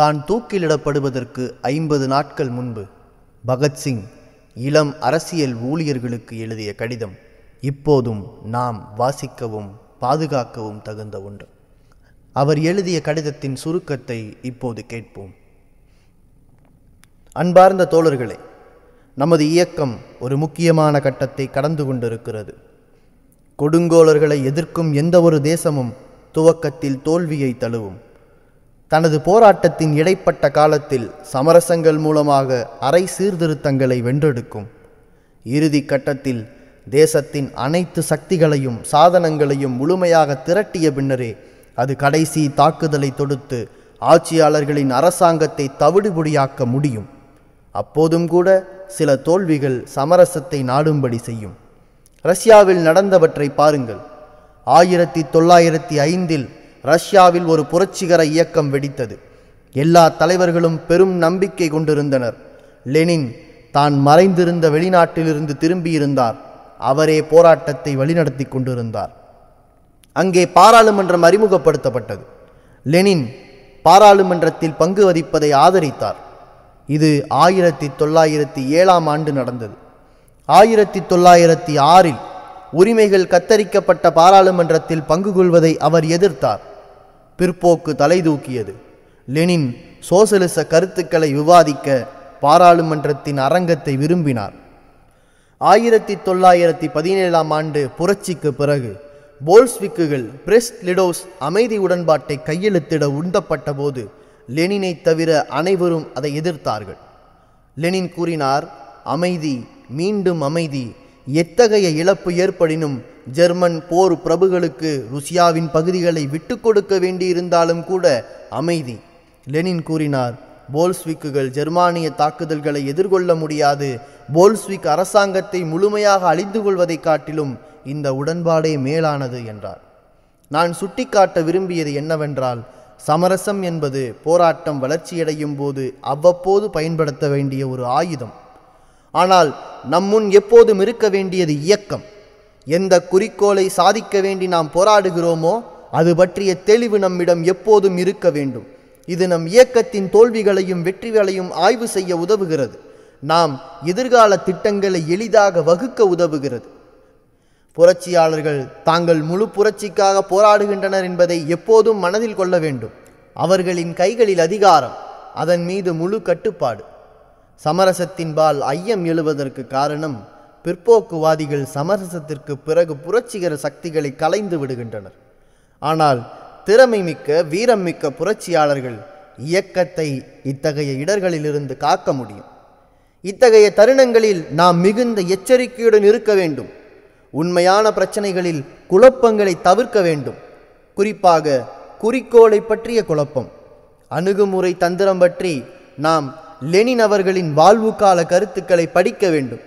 தான் தூக்கிலிடப்படுவதற்கு ஐம்பது நாட்கள் முன்பு பகத்சிங் இளம் அரசியல் ஊழியர்களுக்கு எழுதிய கடிதம் இப்போதும் நாம் வாசிக்கவும் பாதுகாக்கவும் தகுந்த ஒன்று. அவர் எழுதிய கடிதத்தின் சுருக்கத்தை இப்போது கேட்போம். அன்பார்ந்த தோழர்களே நமது இயக்கம் ஒரு முக்கியமான கட்டத்தை கடந்து கொண்டிருக்கிறது. கொடுங்கோலர்களை எதிர்க்கும் எந்த ஒரு தேசமும் துவக்கத்தில் தோல்வியை தழுவும். தனது போராட்டத்தின் இடைப்பட்ட காலத்தில் சமரசங்கள் மூலமாக அரை சீர்திருத்தங்களை வென்றெடுக்கும். இறுதி கட்டத்தில் தேசத்தின் அனைத்து சக்திகளையும் சாதனங்களையும் முழுமையாக திரட்டிய பின்னரே அது கடைசி தாக்குதலை தொடுத்து ஆட்சியாளர்களின் அரசாங்கத்தை தவிடுபொடியாக்க முடியும். அப்போதும் கூட சில தோல்விகள் சமரசத்தை நாடும்படி செய்யும். ரஷ்யாவில் நடந்தவற்றை பாருங்கள். ஆயிரத்தி தொள்ளாயிரத்தி ஐந்தில் ரஷ்யாவில் ஒரு புரட்சிகர இயக்கம் வெடித்தது. எல்லா தலைவர்களும் பெரும் நம்பிக்கை கொண்டிருந்தனர். லெனின் தான் மறைந்திருந்த வெளிநாட்டிலிருந்து திரும்பியிருந்தார். அவரே போராட்டத்தை வழிநடத்தி கொண்டிருந்தார். அங்கே பாராளுமன்றம் அறிமுகப்படுத்தப்பட்டது. லெனின் பாராளுமன்றத்தில் பங்கு வகிப்பதை ஆதரித்தார். இது ஆயிரத்தி தொள்ளாயிரத்தி ஏழாம் ஆண்டு நடந்தது. ஆயிரத்தி தொள்ளாயிரத்தி ஆறில் உரிமைகள் கத்தரிக்கப்பட்ட பாராளுமன்றத்தில் பங்கு கொள்வதை அவர் எதிர்த்தார். பிற்போக்கு தலை தூக்கியது. லெனின் சோசலிச கருத்துக்களை விவாதிக்க பாராளுமன்றத்தின் அரங்கத்தை விரும்பினார். ஆயிரத்தி தொள்ளாயிரத்தி பதினேழாம் ஆண்டு புரட்சிக்கு பிறகு போல்ஸ்விக்குகள் பிரெஸ்ட் லிடோஸ் அமைதி உடன்பாட்டை கையெழுத்திட உந்தப்பட்ட போது லெனினை தவிர அனைவரும் அதை எதிர்த்தார்கள். லெனின் கூறினார் அமைதி மீண்டும் அமைதி எத்தகைய இழப்பு ஏற்படினும் ஜெர்மன் போர் பிரபுகளுக்கு ருசியாவின் பகுதிகளை விட்டு கொடுக்க வேண்டியிருந்தாலும் கூட அமைதி. லெனின் கூறினார் போல்ஸ்விக்குகள் ஜெர்மானிய தாக்குதல்களை எதிர்கொள்ள முடியாது. போல்ஸ்விக் அரசாங்கத்தை முழுமையாக அழிந்து கொள்வதைக் காட்டிலும் இந்த உடன்பாடே மேலானது என்றார். நான் சுட்டிக்காட்ட விரும்பியது என்னவென்றால் சமரசம் என்பது போராட்டம் வளர்ச்சியடையும் போது அவ்வப்போது பயன்படுத்த வேண்டிய ஒரு ஆயுதம். ஆனால் நம்முன் எப்போதும் இருக்க வேண்டியது இயக்கம். எந்த குறிக்கோளை சாதிக்க வேண்டி நாம் போராடுகிறோமோ அது பற்றிய தெளிவு நம்மிடம் எப்போதும் இருக்க வேண்டும். இது நம் இயக்கத்தின் தோல்விகளையும் வெற்றிகளையும் ஆய்வு செய்ய உதவுகிறது. நாம் எதிர்கால திட்டங்களை எளிதாக வகுக்க உதவுகிறது. புரட்சியாளர்கள் தாங்கள் முழு புரட்சிக்காக போராடுகின்றனர் என்பதை எப்போதும் மனதில் கொள்ள வேண்டும். அவர்களின் கைகளில் அதிகாரம் அதன் மீது முழு கட்டுப்பாடு. சமரசத்தின்பால் ஐயம் எழுவதற்கு காரணம் பிற்போக்குவாதிகள் சமரசத்திற்கு பிறகு புரட்சிகர சக்திகளை கலைந்து விடுகின்றனர். ஆனால் திறமை மிக்க வீரம் மிக்க புரட்சியாளர்கள் இயக்கத்தை இத்தகைய இடர்களிலிருந்து காக்க முடியும். இத்தகைய தருணங்களில் நாம் மிகுந்த எச்சரிக்கையுடன் இருக்க வேண்டும். உண்மையான பிரச்சனைகளில் குழப்பங்களை தவிர்க்க வேண்டும். குறிப்பாக குறிக்கோளை பற்றிய குழப்பம் அணுகுமுறை தந்திரம் பற்றி நாம் லெனின் அவர்களின் வாழ்வு கால கருத்துக்களை படிக்க வேண்டும்.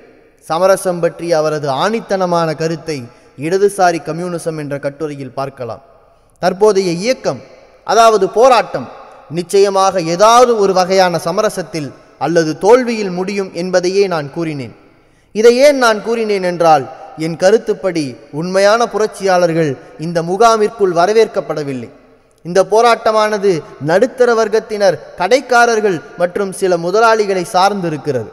சமரசம் பற்றி அவரது ஆணித்தனமான கருத்தை இடதுசாரி கம்யூனிசம் என்ற கட்டுரையில் பார்க்கலாம். தற்போதைய இயக்கம் அதாவது போராட்டம் நிச்சயமாக ஏதாவது ஒரு வகையான சமரசத்தில் அல்லது தோல்வியில் முடியும் என்பதையே நான் கூறினேன். இதை ஏன் நான் கூறினேன் என்றால் என் கருத்துப்படி உண்மையான புரட்சியாளர்கள் இந்த முகாமிற்குள் வரவேற்கப்படவில்லை. இந்த போராட்டமானது நடுத்தர வர்க்கத்தினர் கடைக்காரர்கள் மற்றும் சில முதலாளிகளை சார்ந்திருக்கிறது.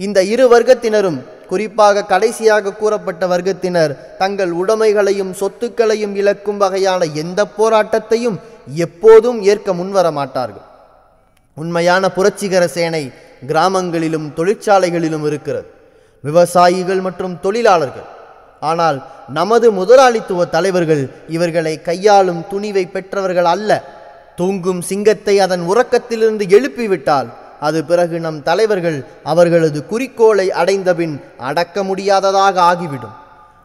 இந்த இரு வர்க்கத்தினரும் குறிப்பாக கடைசியாக கூறப்பட்ட வர்க்கத்தினர் தங்கள் உடைமைகளையும் சொத்துக்களையும் இழக்கும் வகையான எந்த போராட்டத்தையும் எப்போதும் ஏற்க முன்வர மாட்டார்கள் உண்மையான புரட்சிகர சேனை கிராமங்களிலும் தொழிற்சாலைகளிலும் இருக்கிறது. விவசாயிகள் மற்றும் தொழிலாளர்கள் ஆனால் நமது முதலாளித்துவ தலைவர்கள் இவர்களை கையாளும் துணிவை பெற்றவர்கள் அல்ல. தூங்கும் சிங்கத்தை அதன் உறக்கத்திலிருந்து எழுப்பிவிட்டால் அது பிறகு நம் தலைவர்கள் அவர்களது குறிக்கோளை அடைந்தபின் அடக்க முடியாததாக ஆகிவிடும்.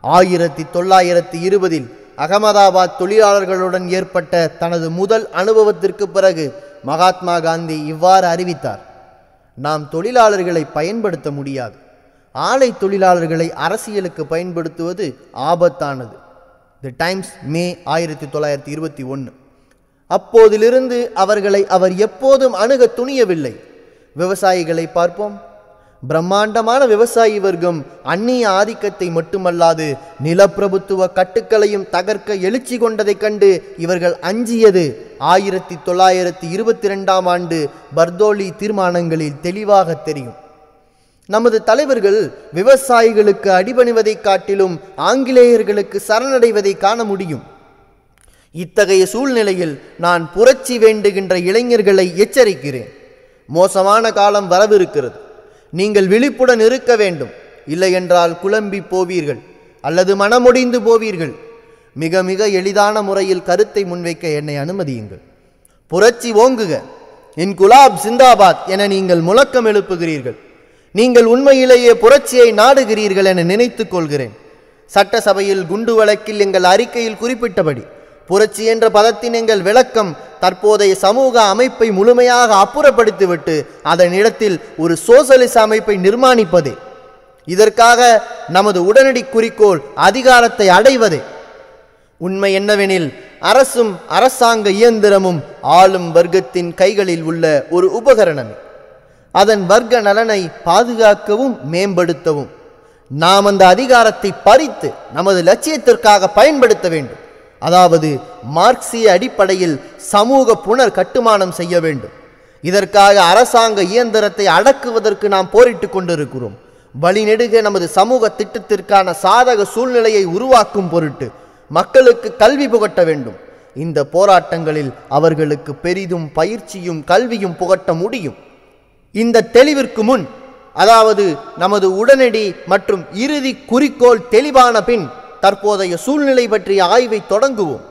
ஆயிரத்தி தொள்ளாயிரத்தி இருபதில் அகமதாபாத் தொழிலாளர்களுடன் ஏற்பட்ட தனது முதல் அனுபவத்திற்கு பிறகு மகாத்மா காந்தி இவ்வாறு அறிவித்தார். நாம் தொழிலாளர்களை பயன்படுத்த முடியாது. ஆலை தொழிலாளர்களை அரசியலுக்கு பயன்படுத்துவது ஆபத்தானது. தி டைம்ஸ் மே ஆயிரத்தி தொள்ளாயிரத்தி இருபத்தி ஒன்று அப்போதிலிருந்து அவர்களை அவர் எப்போதும் அணுக துணியவில்லை. விவசாயிகளை பார்ப்போம். பிரம்மாண்டமான விவசாயி வர்க்கம் அந்நிய ஆதிக்கத்தை மட்டுமல்லாது நிலப்பிரபுத்துவ கட்டுக்களையும் தகர்க்க எழுச்சி கொண்டதைக் கண்டு இவர்கள் அஞ்சியது ஆயிரத்தி தொள்ளாயிரத்தி இருபத்தி ரெண்டாம் ஆண்டு பர்தோலி தீர்மானங்களில் தெளிவாக தெரியும். நமது தலைவர்கள் விவசாயிகளுக்கு அடிபணிவதைக் காட்டிலும் ஆங்கிலேயர்களுக்கு சரணடைவதை காண முடியும். இத்தகைய சூழ்நிலையில் நான் புரட்சி வேண்டுகின்ற இளைஞர்களை எச்சரிக்கிறேன். மோசமான காலம் வரவிருக்கிறது. நீங்கள் விழிப்புடன் இருக்க வேண்டும். இல்லையென்றால் குழம்பி போவீர்கள் அல்லது மனமுடிந்து போவீர்கள். மிக மிக எளிதான முறையில் கருத்தை முன்வைக்க என்னை அனுமதியுங்கள். புரட்சி ஓங்குக. என் குலாப் சிந்தாபாத் என நீங்கள் முழக்கம் எழுப்புகிறீர்கள். நீங்கள் உண்மையிலேயே புரட்சியை நாடுகிறீர்கள் என நினைத்துக் கொள்கிறேன் சட்டசபையில் குண்டு வழக்கில் எங்கள் அறிக்கையில் குறிப்பிட்டபடி புரட்சி என்ற பதத்தின் எங்கள் விளக்கம் தற்போதைய சமூக அமைப்பை முழுமையாக அப்புறப்படுத்திவிட்டு அதன் இடத்தில் ஒரு சோசலிச அமைப்பை நிர்மாணிப்பதே. இதற்காக நமது உடனடி குறிக்கோள் அதிகாரத்தை அடைவதே. உண்மை என்னவெனில் அரசும் அரசாங்க இயந்திரமும் ஆளும் வர்க்கத்தின் கைகளில் உள்ள ஒரு உபகரணமே. அதன் வர்க்க நலனை பாதுகாக்கவும் மேம்படுத்தவும். நாம் அந்த அதிகாரத்தை பறித்து நமது லட்சியத்திற்காக பயன்படுத்த வேண்டும். அதாவது மார்க்சிய அடிப்படையில் சமூக புனர் கட்டுமானம் செய்ய வேண்டும். இதற்காக அரசாங்க இயந்திரத்தை அடக்குவதற்கு நாம் போரிட்டுக் கொண்டிருக்கிறோம். வழிநெடுக நமது சமூக திட்டத்திற்கான சாதக சூழ்நிலையை உருவாக்கும் பொருட்டு மக்களுக்கு கல்வி புகட்ட வேண்டும். இந்த போராட்டங்களில் அவர்களுக்கு பெரிதும் பயிற்சியும் கல்வியும் புகட்ட முடியும். இந்த தெளிவிற்கு முன் அதாவது நமது உடனடி மற்றும் இறுதி குறிக்கோள் தெளிவான பின் தற்போதைய சூழ்நிலை பற்றிய ஆய்வை தொடங்குவோம்.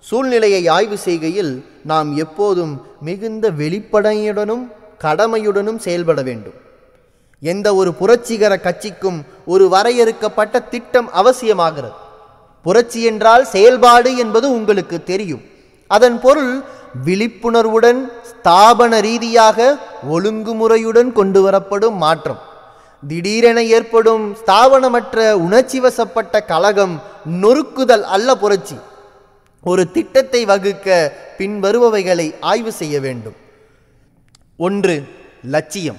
சூழ்நிலையை ஆய்வு செய்கையில் நாம் எப்போதும் மிகுந்த வெளிப்படையுடனும் கடமையுடனும் செயல்பட வேண்டும். எந்த ஒரு புரட்சிகர கட்சிக்கும் ஒரு வரையறுக்கப்பட்ட திட்டம் அவசியமாகிறது. புரட்சி என்றால் செயல்பாடு என்பது உங்களுக்கு தெரியும். அதன் பொருள் விழிப்புணர்வுடன் ஸ்தாபன ரீதியாக ஒழுங்குமுறையுடன் கொண்டு வரப்படும் மாற்றம். திடீரென ஏற்படும் ஸ்தாபனமற்ற உணர்ச்சி வசப்பட்ட கலகம் நொறுக்குதல் அல்ல புரட்சி. ஒரு திட்டத்தை வகுக்க பின்வருபவைகளை ஆய்வு செய்ய வேண்டும். ஒன்று லட்சியம்.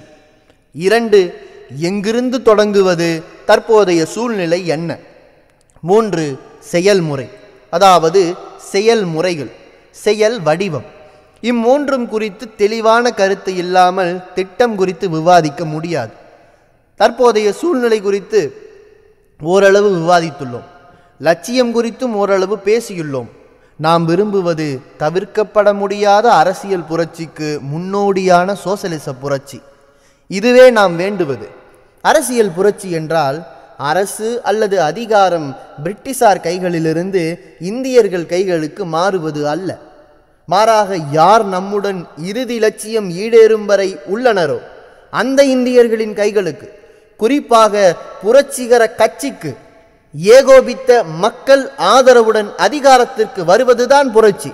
இரண்டு எங்கிருந்து தொடங்குவது தற்போதைய சூழ்நிலை என்ன? மூன்று செயல்முறை. அதாவது செயல்முறைகள். செயல் வடிவம். இம்மூன்றும் குறித்து தெளிவான கருத்து இல்லாமல் திட்டம் குறித்து விவாதிக்க முடியாது. தற்போதைய சூழ்நிலை குறித்து ஓரளவு விவாதித்துள்ளோம். லட்சியம் குறித்தும் ஓரளவு பேசியுள்ளோம். நாம் விரும்புவது தவிர்க்கப்பட முடியாத அரசியல் புரட்சிக்கு முன்னோடியான சோசலிச புரட்சி. இதுவே நாம் வேண்டுவது. அரசியல் புரட்சி என்றால் அரசு அல்லது அதிகாரம் பிரிட்டிஷார் கைகளிலிருந்து இந்தியர்கள் கைகளுக்கு மாறுவது அல்ல. மாறாக யார் நம்முடன் இறுதி லட்சியம் ஈடேறும் வரை உள்ளனரோ அந்த இந்தியர்களின் கைகளுக்கு குறிப்பாக புரட்சிகர கட்சிக்கு ஏகோபித்த மக்கள் ஆதரவுடன் அதிகாரத்திற்கு வருவதுதான் புரட்சி.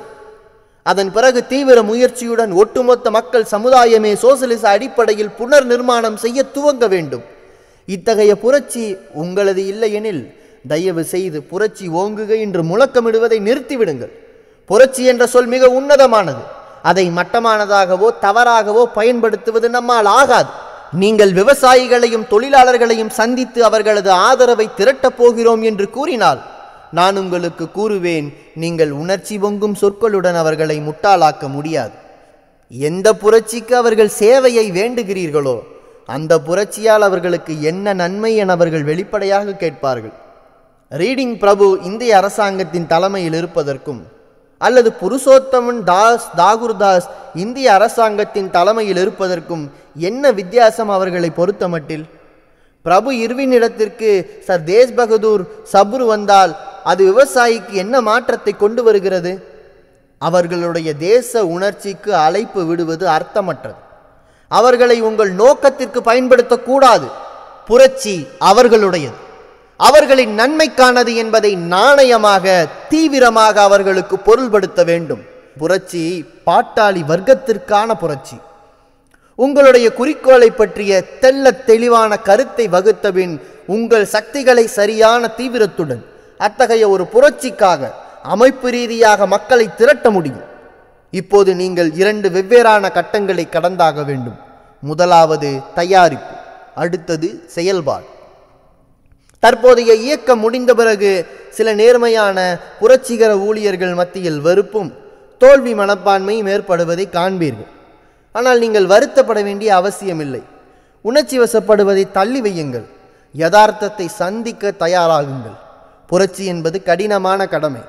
அதன் பிறகு தீவிர முயற்சியுடன் ஒட்டுமொத்த மக்கள் சமுதாயமே சோசியலிச அடிப்படையில் புனர் நிர்மாணம் செய்ய துவங்க வேண்டும். இத்தகைய புரட்சி உங்களது இல்லையெனில் தயவு செய்து புரட்சி ஓங்குக என்று முழக்கமிடுவதை நிறுத்திவிடுங்கள். புரட்சி என்ற சொல் மிக உன்னதமானது. அதை மட்டமானதாகவோ தவறாகவோ பயன்படுத்துவது நம்மால் ஆகாது. நீங்கள் விவசாயிகளையும் தொழிலாளர்களையும் சந்தித்து அவர்களது ஆதரவை திரட்டப் போகிறோம் என்று கூறினால் நான் உங்களுக்கு கூறுவேன் நீங்கள் உணர்ச்சி பொங்கும் சொற்களுடன் அவர்களை முட்டாளாக்க முடியாது. எந்த புரட்சிக்கு அவர்கள் சேவையை வேண்டுகிறீர்களோ அந்த புரட்சியால் அவர்களுக்கு என்ன நன்மை என அவர்கள் வெளிப்படையாக கேட்பார்கள். ரீடிங் பிரபு இந்திய அரசாங்கத்தின் தலைமையில் இருப்பதற்கும் அல்லது புருஷோத்தமன் தாஸ் தாகூர்தாஸ் இந்திய அரசாங்கத்தின் தலைமையில் இருப்பதற்கும் என்ன வித்தியாசம் அவர்களை பொறுத்தமட்டில்? பிரபு இர்வின் இடத்திற்கு சர் தேஷ் பகதூர் சப்ரு வந்தால் அது விவசாயிக்கு என்ன மாற்றத்தை கொண்டு வருகிறது? அவர்களுடைய தேச உணர்ச்சிக்கு அழைப்பு விடுவது அர்த்தமற்றது. அவர்களை உங்கள் நோக்கத்திற்கு பயன்படுத்தக்கூடாது. புரட்சி அவர்களுடையது. அவர்களின் நன்மைக்கானது என்பதை நாணயமாக தீவிரமாக அவர்களுக்கு பொருள்படுத்த வேண்டும். புரட்சி பாட்டாளி வர்க்கத்திற்கான புரட்சி. உங்களுடைய குறிக்கோளை பற்றிய தெல்ல தெளிவான கருத்தை வகுத்தபின் உங்கள் சக்திகளை சரியான தீவிரத்துடன் அத்தகைய ஒரு புரட்சிக்காக அமைப்பு ரீதியாக மக்களை திரட்ட முடியும். இப்போது நீங்கள் இரண்டு வெவ்வேறான கட்டங்களை கடந்தாக வேண்டும். முதலாவது தயாரிப்பு அடுத்தது செயல்பாடு. தற்போதைய இயக்கம் முடிந்த பிறகு சில நேர்மையான புரட்சிகர ஊழியர்கள் மத்தியில் வெறுப்பும் தோல்வி மனப்பான்மையும் ஏற்படுவதை காண்பீர்கள். ஆனால் நீங்கள் வருத்தப்பட வேண்டிய அவசியமில்லை. உணர்ச்சி வசப்படுவதை தள்ளி வையுங்கள். யதார்த்தத்தை சந்திக்க தயாராகுங்கள். புரட்சி என்பது கடினமான கடமை.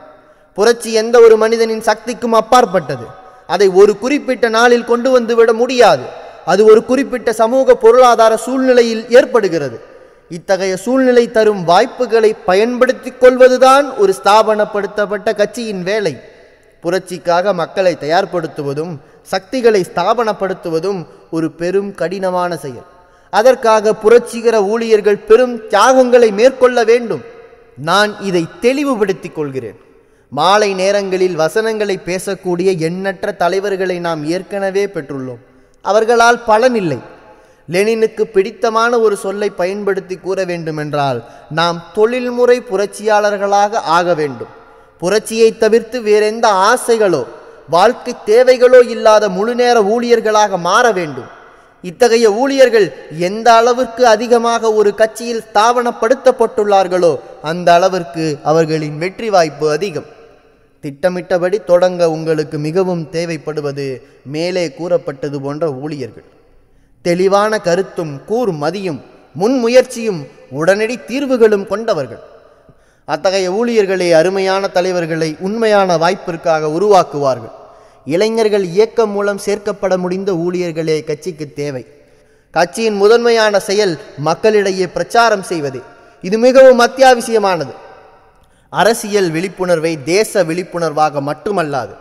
புரட்சி எந்த ஒரு மனிதனின் சக்திக்கும் அப்பாற்பட்டது. அதை ஒரு குறிப்பிட்ட நாளில் கொண்டு வந்து விட முடியாது. அது ஒரு குறிப்பிட்ட சமூக பொருளாதார சூழ்நிலையில் ஏற்படுகிறது. இத்தகைய சூழ்நிலை தரும் வாய்ப்புகளை பயன்படுத்தி கொள்வதுதான் ஒரு ஸ்தாபனப்படுத்தப்பட்ட கட்சியின் வேலை. புரட்சிக்காக மக்களை தயார்படுத்துவதும் சக்திகளை ஸ்தாபனப்படுத்துவதும் ஒரு பெரும் கடினமான செயல். அதற்காக புரட்சிகர ஊழியர்கள் பெரும் தியாகங்களை மேற்கொள்ள வேண்டும். நான் இதை தெளிவுபடுத்திக் கொள்கிறேன். மாலை நேரங்களில் வசனங்களை பேசக்கூடிய எண்ணற்ற தலைவர்களை நாம் ஏற்கனவே பெற்றுள்ளோம். அவர்களால் பலனில்லை. லெனினுக்கு பிடித்தமான ஒரு சொல்லை பயன்படுத்தி கூற வேண்டுமென்றால் நாம் தொழில்முறை புரட்சியாளர்களாக ஆக வேண்டும். புரட்சியை தவிர்த்து வேறெந்த ஆசைகளோ வாழ்க்கை தேவைகளோ இல்லாத முழுநேர ஊழியர்களாக மாற வேண்டும். இத்தகைய ஊழியர்கள் எந்த அளவிற்கு அதிகமாக ஒரு கட்சியில் ஸ்தாபனப்படுத்தப்பட்டுள்ளார்களோ அந்த அளவிற்கு அவர்களின் வெற்றி வாய்ப்பு அதிகம். திட்டமிட்டபடி தொடங்க உங்களுக்கு மிகவும் தேவைப்படுவது மேலே கூறப்பட்டது போன்ற ஊழியர்கள். தெளிவான கருத்தும் கூர் மதியும் முன்முயற்சியும் உடனடி தீர்வுகளும் கொண்டவர்கள். அத்தகைய ஊழியர்களே அருமையான தலைவர்களை உண்மையான வாய்ப்பிற்காக உருவாக்குவார்கள். இளைஞர்கள் இயக்கம் மூலம் சேர்க்கப்பட முடிந்த ஊழியர்களே கட்சிக்கு தேவை. கட்சியின் முதன்மையான செயல் மக்களிடையே பிரச்சாரம் செய்வது. இது மிகவும் அத்தியாவசியமானது. அரசியல் விழிப்புணர்வை தேச விழிப்புணர்வாக மட்டுமல்லாது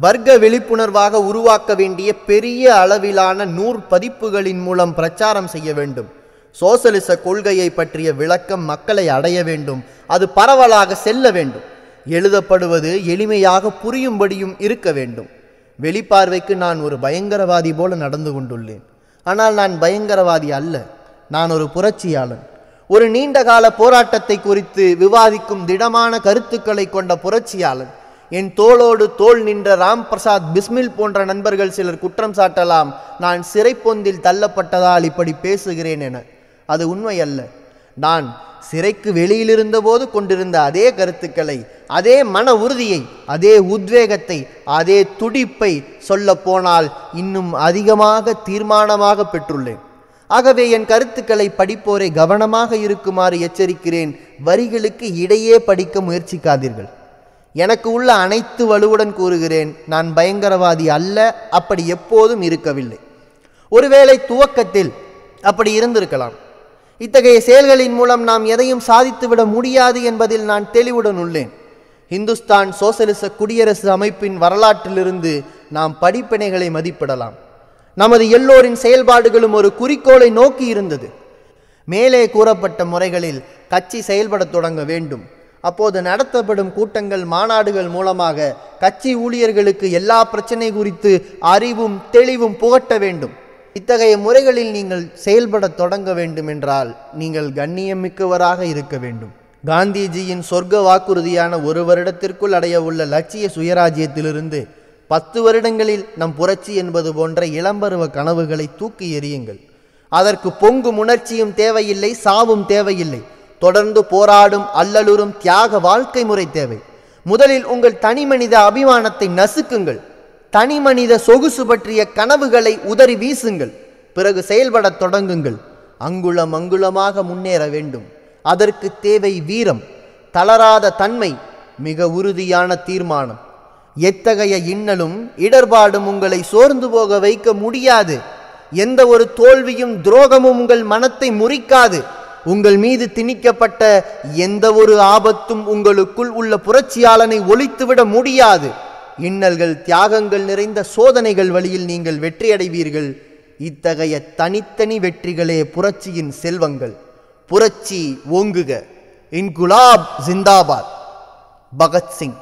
வர்க்க விழிப்புணர்வாக உருவாக்க வேண்டிய பெரிய அளவிலான நூறு பதிப்புகளின் மூலம் பிரச்சாரம் செய்ய வேண்டும். சோசலிச கொள்கையை பற்றிய விளக்கம் மக்களை அடைய வேண்டும். அது பரவலாக செல்ல வேண்டும். எழுதப்படுவது எளிமையாக புரியும்படியும் இருக்க வேண்டும். வெளிப்பார்வைக்கு நான் ஒரு பயங்கரவாதி போல நடந்து கொண்டுள்ளேன். ஆனால் நான் பயங்கரவாதி அல்ல. நான் ஒரு புரட்சியாளன். ஒரு நீண்டகால போராட்டத்தை குறித்து விவாதிக்கும் திடமான கருத்துக்களை கொண்ட புரட்சியாளன் என் தோளோடு தோள் நின்ற ராம் பிரசாத் பிஸ்மில் போன்ற நண்பர்கள் சிலர் குற்றம் சாட்டலாம் நான் சிறைப்பொந்தில் தள்ளப்பட்டதால் இப்படி பேசுகிறேன் என. அது உண்மை அல்ல நான் சிறைக்கு வெளியிலிருந்தபோது கொண்டிருந்த அதே கருத்துக்களை அதே மன உறுதியை அதே உத்வேகத்தை அதே துடிப்பை சொல்ல போனால் இன்னும் அதிகமாக தீர்மானமாக பெற்றுள்ளேன். ஆகவே என் கருத்துக்களை படிப்போரை கவனமாக இருக்குமாறு எச்சரிக்கிறேன். வரிகளுக்கு இடையே படிக்க முயற்சிக்காதீர்கள். எனக்கு உள்ள அனைத்து வலுவுடன் கூறுகிறேன். நான் பயங்கரவாதி அல்ல அப்படி எப்போதும் இருக்கவில்லை. ஒருவேளை துவக்கத்தில் அப்படி இருந்திருக்கலாம். இத்தகைய செயல்களின் மூலம் நாம் எதையும் சாதித்துவிட முடியாது என்பதில் நான் தெளிவுடன் உள்ளேன். இந்துஸ்தான் சோசலிச குடியரசு அமைப்பின் வரலாற்றிலிருந்து நாம் படிப்பினைகளை மதிப்பிடலாம். நமது எல்லோரின் செயல்பாடுகளும் ஒரு குறிக்கோளை நோக்கி இருந்தது. மேலே கூறப்பட்ட முறைகளில் கட்சி செயல்படத் தொடங்க வேண்டும். அப்போது நடத்தப்படும் கூட்டங்கள் மாநாடுகள் மூலமாக கட்சி ஊழியர்களுக்கு எல்லா பிரச்சனை குறித்து அறிவும் தெளிவும் புகட்ட வேண்டும். இத்தகைய முறைகளில் நீங்கள் செயல்படத் தொடங்க வேண்டும் என்றால் நீங்கள் கண்ணியமிக்கவராக இருக்க வேண்டும். காந்திஜியின் சொர்க்க வாக்குறுதியான ஒரு வருடத்திற்குள் அடைய உள்ள லட்சிய சுயராஜ்யத்திலிருந்து பத்து வருடங்களில் நம் புரட்சி என்பது போன்ற இளம்பருவ கனவுகளை தூக்கி எறியுங்கள். அதற்கு பொங்கும் உணர்ச்சியும் தேவையில்லை சாவும் தேவையில்லை. தொடர்ந்து போராடும் அல்லலுறும் தியாக வாழ்க்கை முறை தேவை. முதலில் உங்கள் தனிமனித அபிமானத்தை நசுக்குங்கள். தனிமனித சொகுசு பற்றிய கனவுகளை உதறி வீசுங்கள். பிறகு செயல்படத் தொடங்குங்கள். அங்குளம் அங்குலமாக முன்னேற வேண்டும். அதற்கு தேவை வீரம். தளராத தன்மை மிக உறுதியான தீர்மானம். எத்தகைய இன்னலும் இடர்பாடும் உங்களை சோர்ந்து போக வைக்க முடியாது. எந்த ஒரு தோல்வியும் துரோகமும் உங்கள் மனத்தை முறிக்காது. உங்கள் மீது திணிக்கப்பட்ட எந்த ஒரு ஆபத்தும் உங்களுக்குள் உள்ள புரட்சியாளனை ஒழித்துவிட முடியாது. இன்னல்கள் தியாகங்கள் நிறைந்த சோதனைகள் வழியில் நீங்கள் வெற்றியடைவீர்கள். இத்தகைய தனித்தனி வெற்றிகளே புரட்சியின் செல்வங்கள். புரட்சி ஓங்குக. இன்குலாப் ஜிந்தாபாத். பகத்சிங்.